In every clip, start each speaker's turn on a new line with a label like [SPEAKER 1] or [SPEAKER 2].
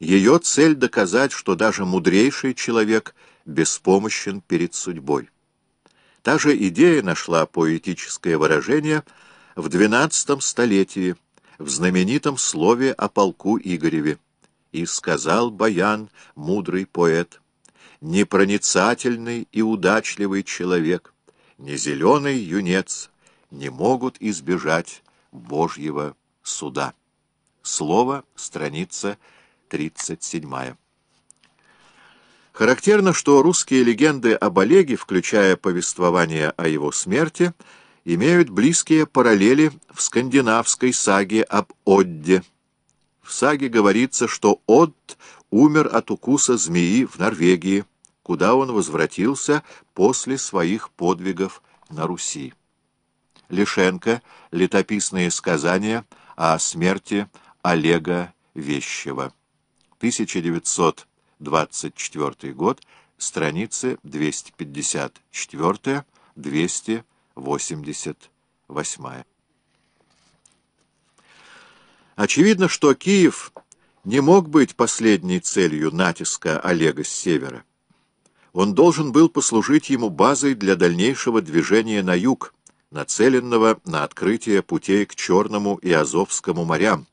[SPEAKER 1] Ее цель доказать, что даже мудрейший человек беспомощен перед судьбой. Та же идея нашла поэтическое выражение в XII столетии в знаменитом слове о полку Игореве. «И сказал Баян, мудрый поэт, непроницательный и удачливый человек, не зеленый юнец, не могут избежать Божьего суда». Слово, страница 37. Характерно, что русские легенды об Олеге, включая повествование о его смерти, имеют близкие параллели в скандинавской саге об Одде. В саге говорится, что Одд умер от укуса змеи в Норвегии, куда он возвратился после своих подвигов на Руси. Лишенко. Летописные сказания о смерти Олега Вещева. 1924 год, страницы 254-288. Очевидно, что Киев не мог быть последней целью натиска Олега с севера. Он должен был послужить ему базой для дальнейшего движения на юг, нацеленного на открытие путей к Черному и Азовскому морям,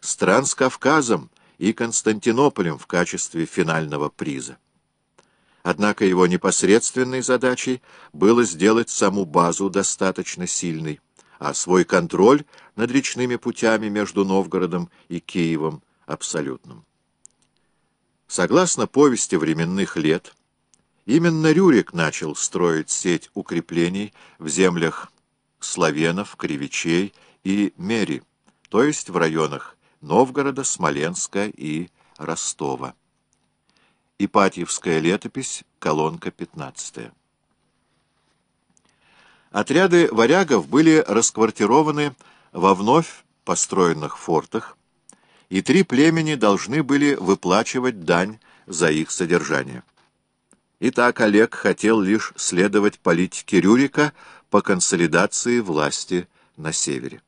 [SPEAKER 1] стран с Кавказом и Константинополем в качестве финального приза. Однако его непосредственной задачей было сделать саму базу достаточно сильной, а свой контроль над речными путями между Новгородом и Киевом абсолютным. Согласно повести временных лет, именно Рюрик начал строить сеть укреплений в землях Славенов, Кривичей и Мери, то есть в районах Новгорода, Смоленска и Ростова. Ипатьевская летопись, колонка 15. Отряды варягов были расквартированы во вновь построенных фортах, и три племени должны были выплачивать дань за их содержание. Итак, Олег хотел лишь следовать политике Рюрика по консолидации власти на севере.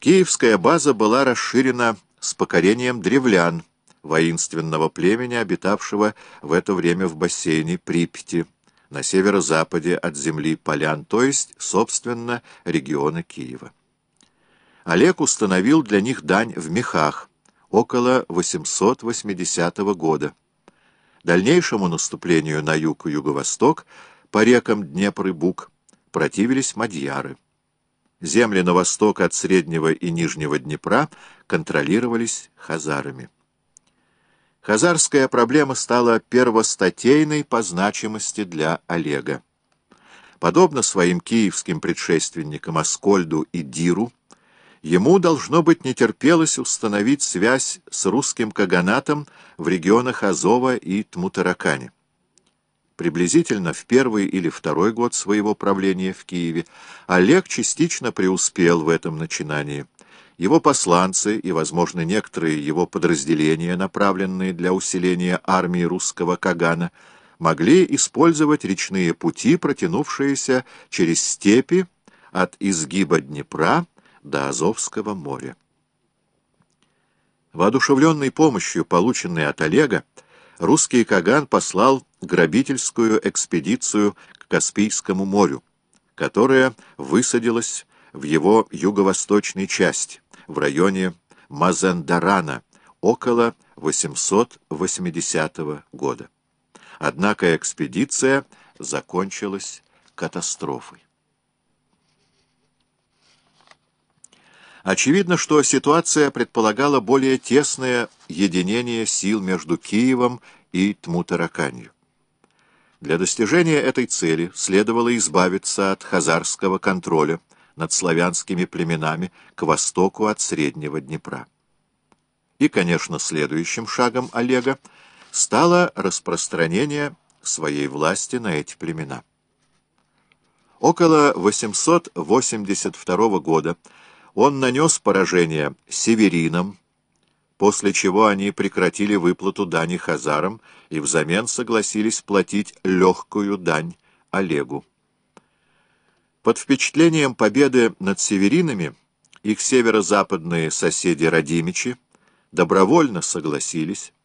[SPEAKER 1] Киевская база была расширена с покорением древлян, воинственного племени, обитавшего в это время в бассейне Припяти, на северо-западе от земли полян, то есть, собственно, региона Киева. Олег установил для них дань в мехах около 880 года. Дальнейшему наступлению на юг и юго-восток по рекам Днепр и Буг противились мадьяры. Земли на восток от Среднего и Нижнего Днепра контролировались хазарами. Хазарская проблема стала первостатейной по значимости для Олега. Подобно своим киевским предшественникам Аскольду и Диру, ему, должно быть, не терпелось установить связь с русским каганатом в регионах Азова и Тмутаракане. Приблизительно в первый или второй год своего правления в Киеве Олег частично преуспел в этом начинании. Его посланцы и, возможно, некоторые его подразделения, направленные для усиления армии русского Кагана, могли использовать речные пути, протянувшиеся через степи от изгиба Днепра до Азовского моря. Воодушевленной помощью, полученной от Олега, русский Каган послал грабительскую экспедицию к Каспийскому морю, которая высадилась в его юго-восточной части, в районе Мазендарана, около 880 года. Однако экспедиция закончилась катастрофой. Очевидно, что ситуация предполагала более тесное единение сил между Киевом и Тмутараканью. Для достижения этой цели следовало избавиться от хазарского контроля над славянскими племенами к востоку от Среднего Днепра. И, конечно, следующим шагом Олега стало распространение своей власти на эти племена. Около 882 года он нанес поражение северинам, после чего они прекратили выплату дани хазарам и взамен согласились платить легкую дань Олегу. Под впечатлением победы над северинами их северо-западные соседи Радимичи добровольно согласились,